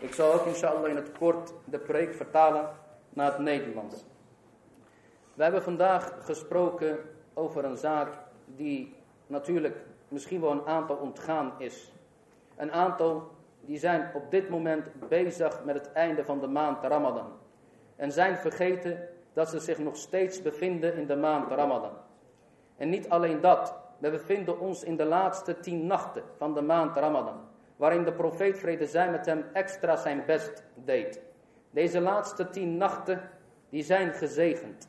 Ik zal ook inshallah in het kort de preek vertalen naar het Nederlands. We hebben vandaag gesproken over een zaak die natuurlijk misschien wel een aantal ontgaan is. Een aantal die zijn op dit moment bezig met het einde van de maand Ramadan. En zijn vergeten dat ze zich nog steeds bevinden in de maand Ramadan. En niet alleen dat, we bevinden ons in de laatste tien nachten van de maand Ramadan. Waarin de profeet vrede zij met hem extra zijn best deed. Deze laatste tien nachten, die zijn gezegend.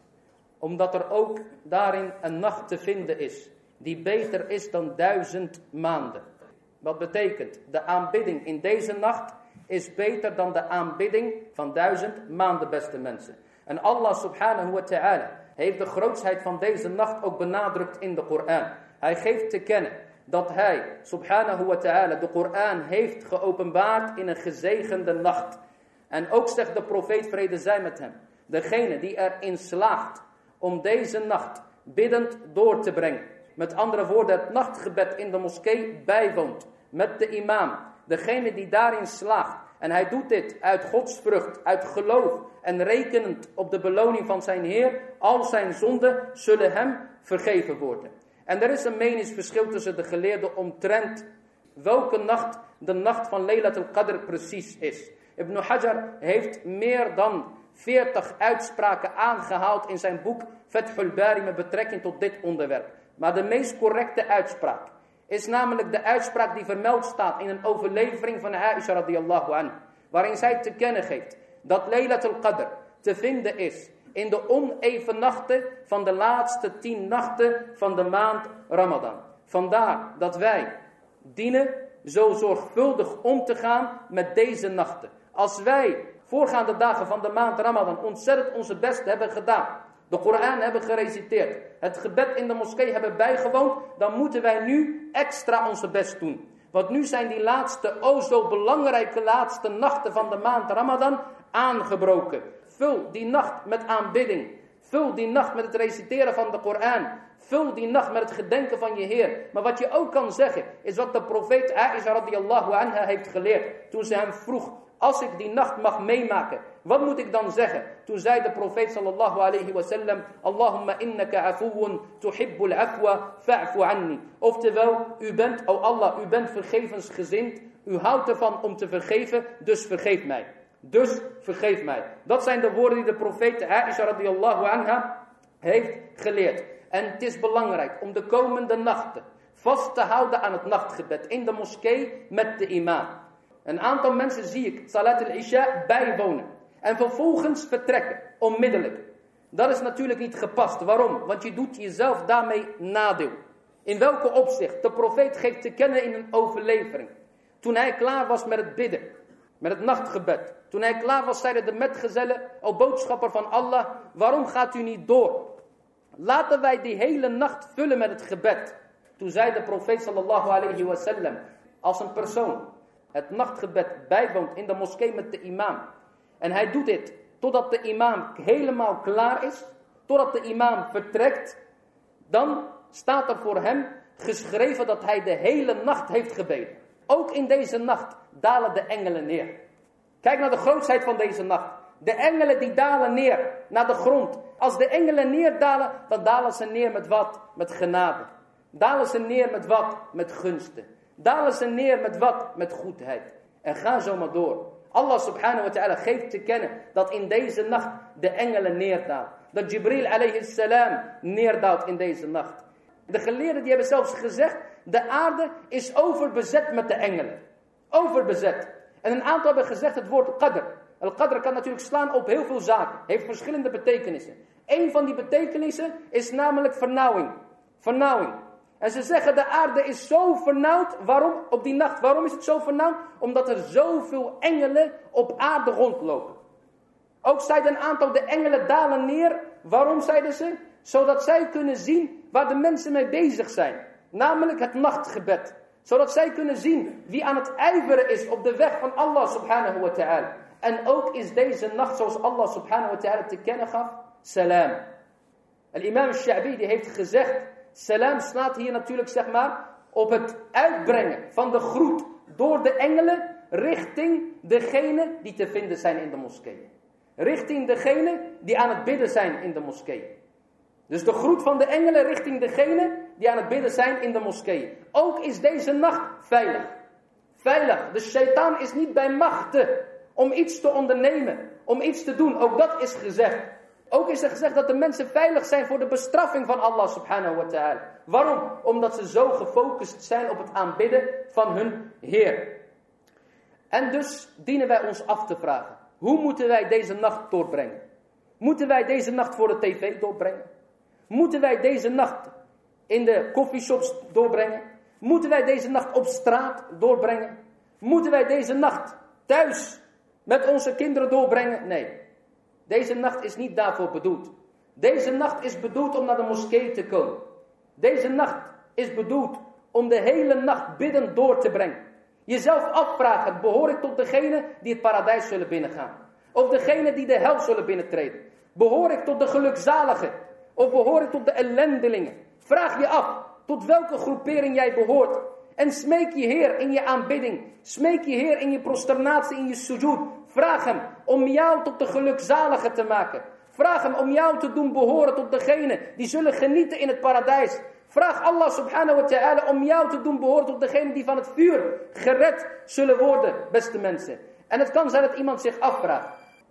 Omdat er ook daarin een nacht te vinden is, die beter is dan duizend maanden. Wat betekent, de aanbidding in deze nacht is beter dan de aanbidding van duizend maanden, beste mensen. En Allah subhanahu wa ta'ala heeft de grootsheid van deze nacht ook benadrukt in de Koran. Hij geeft te kennen dat hij, subhanahu wa ta'ala, de Koran heeft geopenbaard in een gezegende nacht. En ook zegt de profeet vrede zij met hem, degene die erin slaagt om deze nacht biddend door te brengen. Met andere woorden, het nachtgebed in de moskee bijwoont met de imam. Degene die daarin slaagt. En hij doet dit uit godsvrucht, uit geloof en rekenend op de beloning van zijn Heer. Al zijn zonden zullen hem vergeven worden. En er is een meningsverschil tussen de geleerden omtrent welke nacht de nacht van Laylat al-Qadr precies is. Ibn Hajar heeft meer dan 40 uitspraken aangehaald in zijn boek Fathul Bari met betrekking tot dit onderwerp. Maar de meest correcte uitspraak is namelijk de uitspraak die vermeld staat in een overlevering van Aisha radiyallahu anha. Waarin zij te kennen geeft dat Laylat al-Qadr te vinden is in de oneven nachten van de laatste tien nachten van de maand Ramadan. Vandaar dat wij dienen zo zorgvuldig om te gaan met deze nachten. Als wij voorgaande dagen van de maand Ramadan ontzettend onze best hebben gedaan. De Koran hebben gereciteerd. Het gebed in de moskee hebben bijgewoond. Dan moeten wij nu extra onze best doen. Want nu zijn die laatste, o zo belangrijke laatste nachten van de maand Ramadan aangebroken. Vul die nacht met aanbidding. Vul die nacht met het reciteren van de Koran. Vul die nacht met het gedenken van je Heer. Maar wat je ook kan zeggen, is wat de profeet Aisha radiyallahu anha heeft geleerd. Toen ze hem vroeg, als ik die nacht mag meemaken, wat moet ik dan zeggen? Toen zei de profeet sallallahu alayhi wa sallam, Allahumma innaka afuun tuhibbul afwa fa'fu anni. Oftewel, u bent, o Allah, u bent vergevensgezind. U houdt ervan om te vergeven, dus vergeef mij. Dus vergeef mij. Dat zijn de woorden die de profeet Aisha radiyallahu anha heeft geleerd. En het is belangrijk om de komende nachten vast te houden aan het nachtgebed in de moskee met de imam. Een aantal mensen zie ik Salat al-Isha bijwonen. En vervolgens vertrekken, onmiddellijk. Dat is natuurlijk niet gepast. Waarom? Want je doet jezelf daarmee nadeel. In welke opzicht? De profeet geeft te kennen in een overlevering. Toen hij klaar was met het bidden, met het nachtgebed. Toen hij klaar was, zeiden de metgezellen, o boodschapper van Allah, waarom gaat u niet door? Laten wij die hele nacht vullen met het gebed. Toen zei de profeet sallallahu alayhi wa sallam, als een persoon het nachtgebed bijwoont in de moskee met de imam. En hij doet dit totdat de imam helemaal klaar is, totdat de imam vertrekt. Dan staat er voor hem geschreven dat hij de hele nacht heeft gebeden. Ook in deze nacht dalen de engelen neer. Kijk naar de grootheid van deze nacht. De engelen die dalen neer naar de grond. Als de engelen neerdalen, dan dalen ze neer met wat? Met genade. Dalen ze neer met wat? Met gunsten. Dalen ze neer met wat? Met goedheid. En ga zo maar door. Allah subhanahu wa ta'ala geeft te kennen dat in deze nacht de engelen neerdalen. Dat Jibril alayhi salam neerdaalt in deze nacht. De geleerden die hebben zelfs gezegd, de aarde is overbezet met de engelen. Overbezet. En een aantal hebben gezegd het woord qadr. Al-qadr kan natuurlijk slaan op heel veel zaken. Heeft verschillende betekenissen. Een van die betekenissen is namelijk vernauwing. Vernauwing. En ze zeggen de aarde is zo vernauwd. Waarom? Op die nacht. Waarom is het zo vernauwd? Omdat er zoveel engelen op aarde rondlopen. Ook zeiden een aantal de engelen dalen neer. Waarom zeiden ze? Zodat zij kunnen zien waar de mensen mee bezig zijn. Namelijk het nachtgebed. Zodat zij kunnen zien wie aan het ijveren is op de weg van Allah subhanahu wa ta'ala. En ook is deze nacht zoals Allah subhanahu wa ta'ala te kennen gaf. Salam. En imam Sha'bi die heeft gezegd. Salam slaat hier natuurlijk zeg maar op het uitbrengen van de groet door de engelen richting degene die te vinden zijn in de moskee. Richting degene die aan het bidden zijn in de moskee. Dus de groet van de engelen richting degene die aan het bidden zijn in de moskee. Ook is deze nacht veilig. Veilig. De shaitaan is niet bij machten om iets te ondernemen, om iets te doen. Ook dat is gezegd. Ook is er gezegd dat de mensen veilig zijn voor de bestraffing van Allah subhanahu wa ta'ala. Waarom? Omdat ze zo gefocust zijn op het aanbidden van hun Heer. En dus dienen wij ons af te vragen. Hoe moeten wij deze nacht doorbrengen? Moeten wij deze nacht voor de tv doorbrengen? Moeten wij deze nacht in de coffeeshops doorbrengen? Moeten wij deze nacht op straat doorbrengen? Moeten wij deze nacht thuis met onze kinderen doorbrengen? Nee. Deze nacht is niet daarvoor bedoeld. Deze nacht is bedoeld om naar de moskee te komen. Deze nacht is bedoeld om de hele nacht bidden door te brengen. Jezelf afvragen, behoor ik tot degene die het paradijs zullen binnengaan? Of degene die de hel zullen binnentreden? Behoor ik tot de gelukzaligen? Of behoor ik tot de ellendelingen? Vraag je af tot welke groepering jij behoort. En smeek je Heer in je aanbidding. Smeek je Heer in je prosternatie, in je sujud. Vraag hem om jou tot de gelukzalige te maken. Vraag hem om jou te doen behoren tot degene die zullen genieten in het paradijs. Vraag Allah subhanahu wa ta'ala om jou te doen behoren tot degene die van het vuur gered zullen worden, beste mensen. En het kan zijn dat iemand zich afvraagt.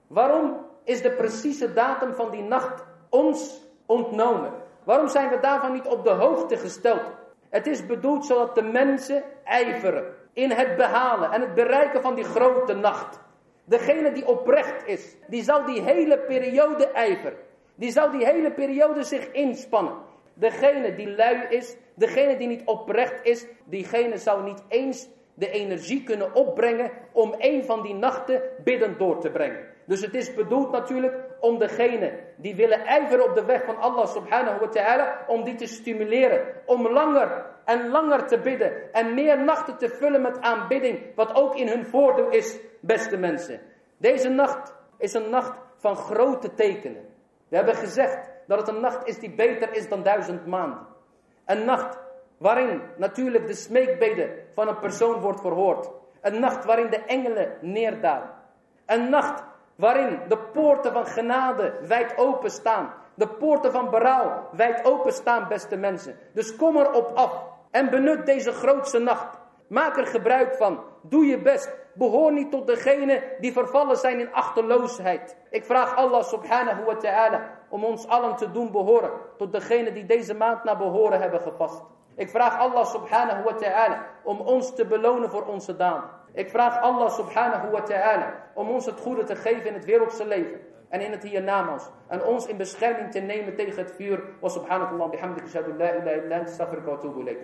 Waarom is de precieze datum van die nacht ons ontnomen? Waarom zijn we daarvan niet op de hoogte gesteld? Het is bedoeld zodat de mensen ijveren in het behalen en het bereiken van die grote nacht. Degene die oprecht is, die zal die hele periode ijveren. Die zal die hele periode zich inspannen. Degene die lui is, degene die niet oprecht is, diegene zou niet eens de energie kunnen opbrengen om een van die nachten bidden door te brengen. Dus het is bedoeld natuurlijk om degene die willen ijveren op de weg van Allah subhanahu wa ta'ala, om die te stimuleren. Om langer en langer te bidden en meer nachten te vullen met aanbidding, wat ook in hun voordeel is, beste mensen. Deze nacht is een nacht van grote tekenen. We hebben gezegd dat het een nacht is die beter is dan duizend maanden. Een nacht waarin natuurlijk de smeekbeden van een persoon wordt verhoord. Een nacht waarin de engelen neerdalen. Een nacht waarin de poorten van genade wijd open staan. De poorten van berouw wijd open staan, beste mensen. Dus kom erop af en benut deze grootste nacht. Maak er gebruik van. Doe je best. Behoor niet tot degene die vervallen zijn in achterloosheid. Ik vraag Allah subhanahu wa ta'ala om ons allen te doen behoren tot degene die deze maand naar behoren hebben gepast. Ik vraag Allah subhanahu wa ta'ala om ons te belonen voor onze daden. Ik vraag Allah subhanahu wa ta'ala om ons het goede te geven in het wereldse leven en in het hiernamaals. En ons in bescherming te nemen tegen het vuur. Wa subhanakallah bihamdika shadu la ilaha illa anta astaghfiruka wa atubu ilayk.